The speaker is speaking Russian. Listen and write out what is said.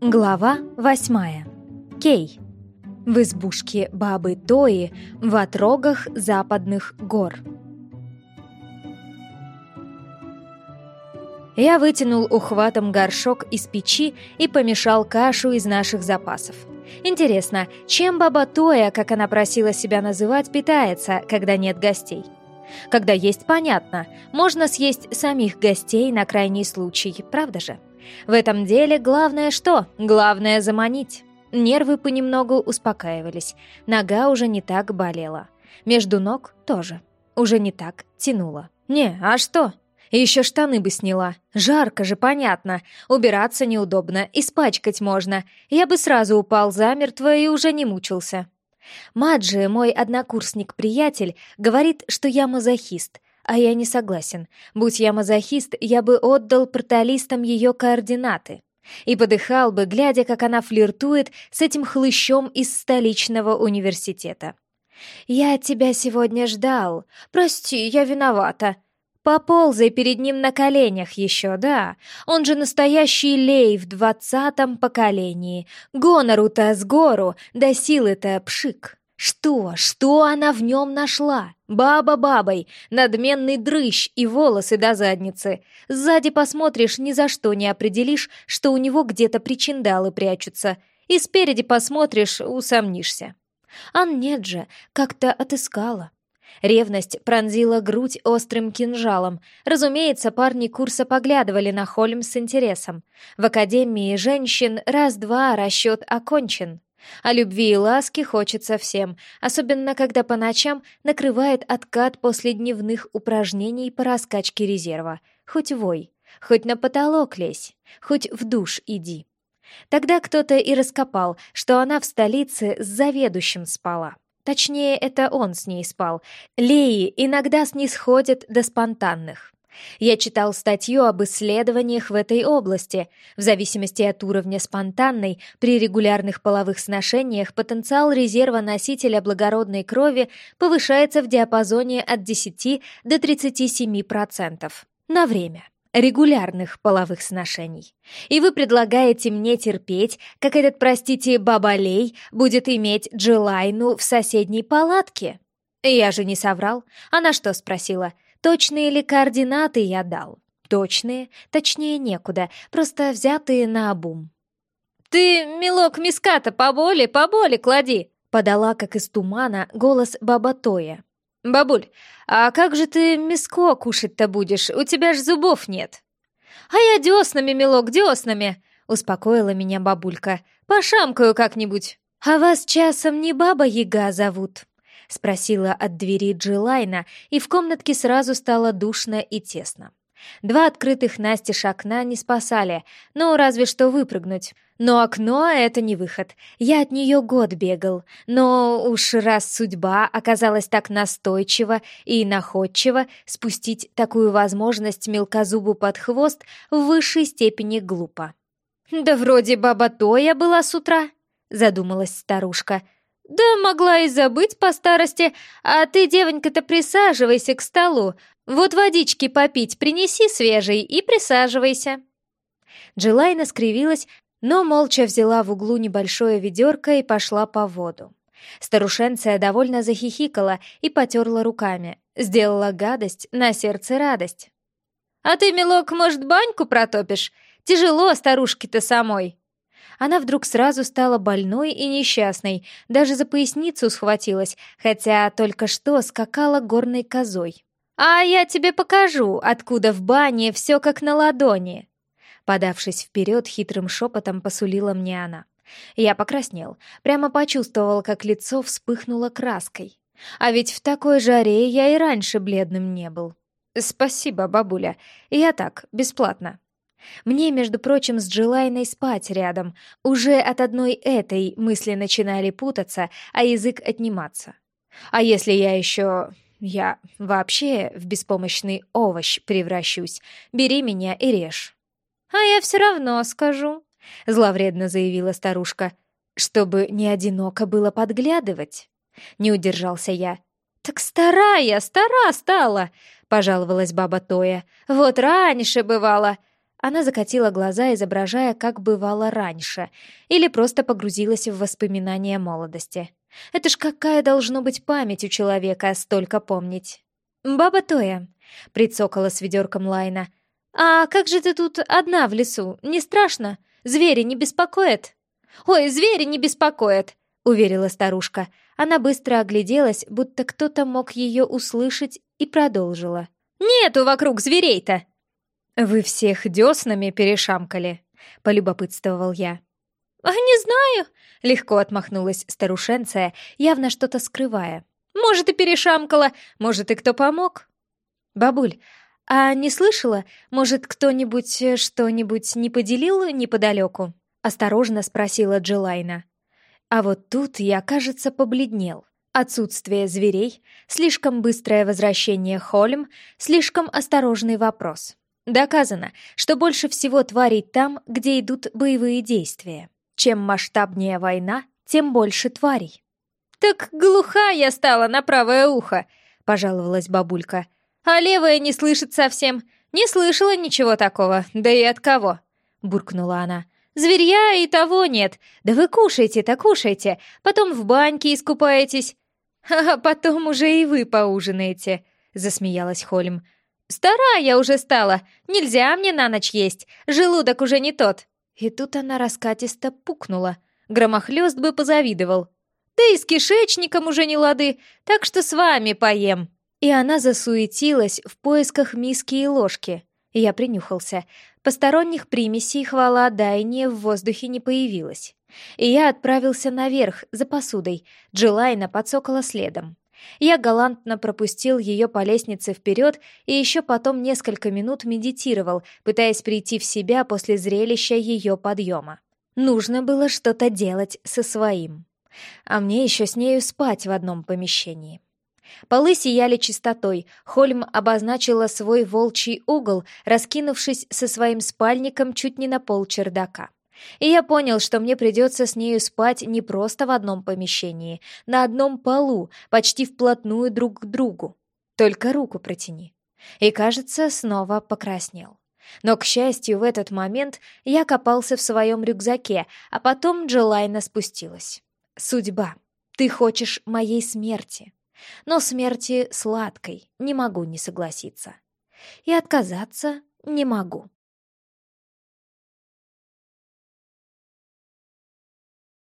Глава восьмая. Кей. В избушке бабы Тои в отрогах западных гор. Я вытянул ухватом горшок из печи и помешал кашу из наших запасов. Интересно, чем баба Тоя, как она просила себя называть, питается, когда нет гостей? Когда есть, понятно, можно съесть самих гостей на крайний случай, правда же? В этом деле главное что? Главное заманить. Нервы понемногу успокаивались, нога уже не так болела. Между ног тоже. Уже не так тянуло. Не, а что? Еще штаны бы сняла. Жарко же, понятно. Убираться неудобно, испачкать можно. Я бы сразу упал замертво и уже не мучился. Маджи, мой однокурсник-приятель, говорит, что я мазохист, а я не согласен. Будь я мазохист, я бы отдал порталистам ее координаты. И подыхал бы, глядя, как она флиртует с этим хлыщом из столичного университета. «Я тебя сегодня ждал. Прости, я виновата», Поползай перед ним на коленях еще, да. Он же настоящий лей в двадцатом поколении. Гонору-то с гору, да силы-то пшик. Что, что она в нем нашла? Баба бабой, надменный дрыщ и волосы до задницы. Сзади посмотришь, ни за что не определишь, что у него где-то причиндалы прячутся. И спереди посмотришь, усомнишься. Ан нет же, как-то отыскала. Ревность пронзила грудь острым кинжалом. Разумеется, парни курса поглядывали на Холм с интересом. В Академии женщин раз-два расчет окончен. А любви и ласки хочется всем, особенно когда по ночам накрывает откат после дневных упражнений по раскачке резерва. Хоть вой, хоть на потолок лезь, хоть в душ иди. Тогда кто-то и раскопал, что она в столице с заведующим спала. Точнее, это он с ней спал. Леи иногда снисходят до спонтанных. Я читал статью об исследованиях в этой области. В зависимости от уровня спонтанной, при регулярных половых сношениях потенциал резерва носителя благородной крови повышается в диапазоне от 10 до 37% на время регулярных половых сношений. И вы предлагаете мне терпеть, как этот, простите, бабалей будет иметь Джилайну в соседней палатке? Я же не соврал. Она что спросила? Точные ли координаты я дал? Точные, точнее некуда, просто взятые на обум. «Ты, милок миската, поболе, поболе клади!» подала, как из тумана, голос баба Тоя. «Бабуль, а как же ты миско кушать-то будешь? У тебя ж зубов нет!» «А я деснами, милок, деснами!» — успокоила меня бабулька. «Пошамкаю как-нибудь!» «А вас часом не баба-яга зовут?» — спросила от двери Джилайна, и в комнатке сразу стало душно и тесно. Два открытых настежь окна не спасали, ну, разве что выпрыгнуть. Но окно — это не выход. Я от нее год бегал. Но уж раз судьба оказалась так настойчива и находчива, спустить такую возможность мелкозубу под хвост в высшей степени глупо. «Да вроде баба Тоя была с утра», — задумалась старушка. «Да могла и забыть по старости, а ты, девонька-то, присаживайся к столу. Вот водички попить принеси свежей и присаживайся». Джилайна скривилась, но молча взяла в углу небольшое ведерко и пошла по воду. Старушенция довольно захихикала и потерла руками. Сделала гадость, на сердце радость. «А ты, милок, может, баньку протопишь? Тяжело старушке-то самой!» Она вдруг сразу стала больной и несчастной, даже за поясницу схватилась, хотя только что скакала горной козой. «А я тебе покажу, откуда в бане все как на ладони!» Подавшись вперед, хитрым шепотом посулила мне она. Я покраснел, прямо почувствовал, как лицо вспыхнуло краской. А ведь в такой жаре я и раньше бледным не был. «Спасибо, бабуля. Я так, бесплатно». Мне, между прочим, с Джилайной спать рядом. Уже от одной этой мысли начинали путаться, а язык отниматься. А если я еще... Я вообще в беспомощный овощ превращусь. Бери меня и режь. А я все равно скажу, зловредно заявила старушка, чтобы не одиноко было подглядывать. Не удержался я. Так старая, стара стала, пожаловалась баба Тоя. Вот раньше бывало. Она закатила глаза, изображая, как бывало раньше, или просто погрузилась в воспоминания молодости. Это ж какая должно быть память у человека столько помнить. «Баба Тоя», — прицокала с ведерком Лайна, — «а как же ты тут одна в лесу? Не страшно? Звери не беспокоят?» «Ой, звери не беспокоят», — уверила старушка. Она быстро огляделась, будто кто-то мог ее услышать, и продолжила. «Нету вокруг зверей-то!» «Вы всех деснами перешамкали?» — полюбопытствовал я. «А не знаю», — легко отмахнулась старушенция, явно что-то скрывая. «Может, и перешамкала, может, и кто помог». «Бабуль, а не слышала, может, кто-нибудь э, что-нибудь не поделил неподалеку?» — осторожно спросила Джилайна. А вот тут я, кажется, побледнел. Отсутствие зверей, слишком быстрое возвращение Холм, слишком осторожный вопрос. Доказано, что больше всего тварей там, где идут боевые действия. Чем масштабнее война, тем больше тварей. «Так глуха я стала на правое ухо», — пожаловалась бабулька. «А левое не слышит совсем. Не слышала ничего такого, да и от кого», — буркнула она. «Зверья и того нет. Да вы кушайте-то, кушайте. Потом в баньке искупаетесь. «А потом уже и вы поужинаете», — засмеялась Хольм. «Старая я уже стала. Нельзя мне на ночь есть. Желудок уже не тот. И тут она раскатисто пукнула. Громохлёст бы позавидовал. «Да и с кишечником уже не лады, так что с вами поем». И она засуетилась в поисках миски и ложки. Я принюхался. Посторонних примесей хвала дайне в воздухе не появилось. И я отправился наверх, за посудой. Джилайна подсокола следом. Я галантно пропустил ее по лестнице вперед и еще потом несколько минут медитировал, пытаясь прийти в себя после зрелища ее подъема. Нужно было что-то делать со своим. А мне еще с нею спать в одном помещении. Полы сияли чистотой, Хольм обозначила свой волчий угол, раскинувшись со своим спальником чуть не на пол чердака. И я понял, что мне придется с нею спать не просто в одном помещении, на одном полу, почти вплотную друг к другу. Только руку протяни. И, кажется, снова покраснел. Но, к счастью, в этот момент я копался в своем рюкзаке, а потом Джилайна спустилась. «Судьба. Ты хочешь моей смерти. Но смерти сладкой, не могу не согласиться. И отказаться не могу».